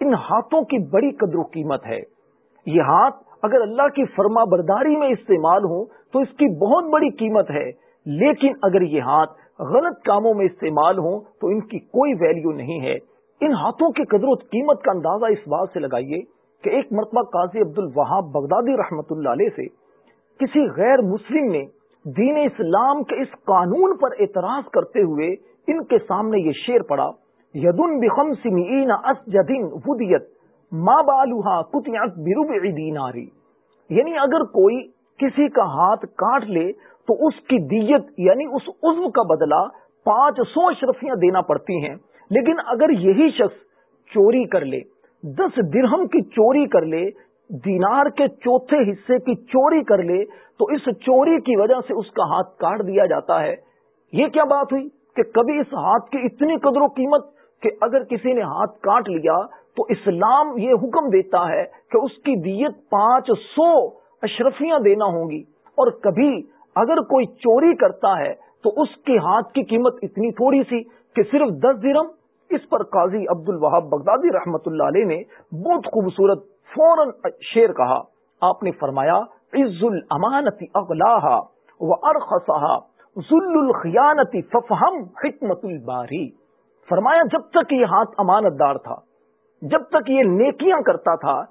ان ہاتھوں کی بڑی قدر و قیمت ہے۔ یہ ہاتھ اگر اللہ کی فرما برداری میں استعمال ہوں تو اس کی بہت بڑی قیمت ہے، لیکن اگر یہ ہاتھ غلط کاموں میں استعمال ہوں تو ان کی کوئی ویلیو نہیں ہے۔ ان ہاتھوں کی قدر و قیمت کا اندازہ اس بات سے لگائیے کہ ایک مرتبہ قاضی عبد الوہاب بغدادی رحمت اللہ علیہ سے کسی غیر مسلم نے دین اسلام کے اس قانون پر اعتراض کرتے ہوئے ان کے سامنے یہ شیر پڑا یدن بخم سمین اس ودیت بالوہا کتیات برب دیناری۔ یعنی اگر کوئی کسی کا ہاتھ کاٹ لے تو اس کی دیت یعنی اس عزو کا بدلہ پانچ سو اشرفیاں دینا پڑتی ہیں۔ لیکن اگر یہی شخص چوری کر لے، دس درہم کی چوری کر لے، دینار کے چوتھے حصے کی چوری کر لے، تو اس چوری کی وجہ سے اس کا ہاتھ کاٹ دیا جاتا ہے۔ یہ کیا بات ہوئی کہ کبھی اس ہاتھ کی اتنی قدر و قیمت کہ اگر کسی نے ہاتھ کاٹ لیا تو اسلام یہ حکم دیتا ہے کہ اس کی دیت پانچ سو اشرفیاں دینا ہوں گی اور کبھی اگر کوئی چوری کرتا ہے تو اس کے ہاتھ کی قیمت اتنی تھوڑی سی کہ صرف دس درم۔ اس پر قاضی عبد الوہاب بغدادی رحمت اللہ علیہ نے بہت خوبصورت فوراً شیر کہا۔ آپ نے فرمایا، عز الامانتی اغلاح و ارخصہ ذل الخیانتی ففہم حکمت الباری۔ فرمایا، جب تک یہ ہاتھ امانت دار تھا، جب تک یہ نیکیاں کرتا تھا،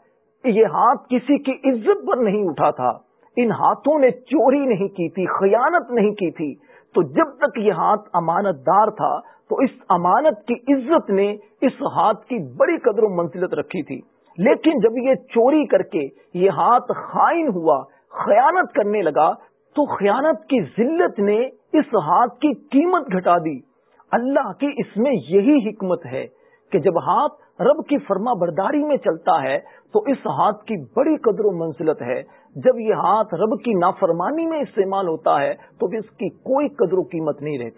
یہ ہاتھ کسی کی عزت پر نہیں اٹھا تھا، ان ہاتھوں نے چوری نہیں کی تھی، خیانت نہیں کی تھی، تو جب تک یہ ہاتھ امانت دار تھا، تو اس امانت کی عزت نے اس ہاتھ کی بڑی قدر و منزلت رکھی تھی۔ لیکن جب یہ چوری کر کے یہ ہاتھ خائن ہوا، خیانت کرنے لگا، تو خیانت کی ذلت نے اس ہاتھ کی قیمت گھٹا دی۔ اللہ کی اس میں یہی حکمت ہے کہ جب ہاتھ رب کی فرما برداری میں چلتا ہے تو اس ہاتھ کی بڑی قدر و منزلت ہے۔ جب یہ ہاتھ رب کی نافرمانی میں استعمال ہوتا ہے تو اس کی کوئی قدر و قیمت نہیں رہتی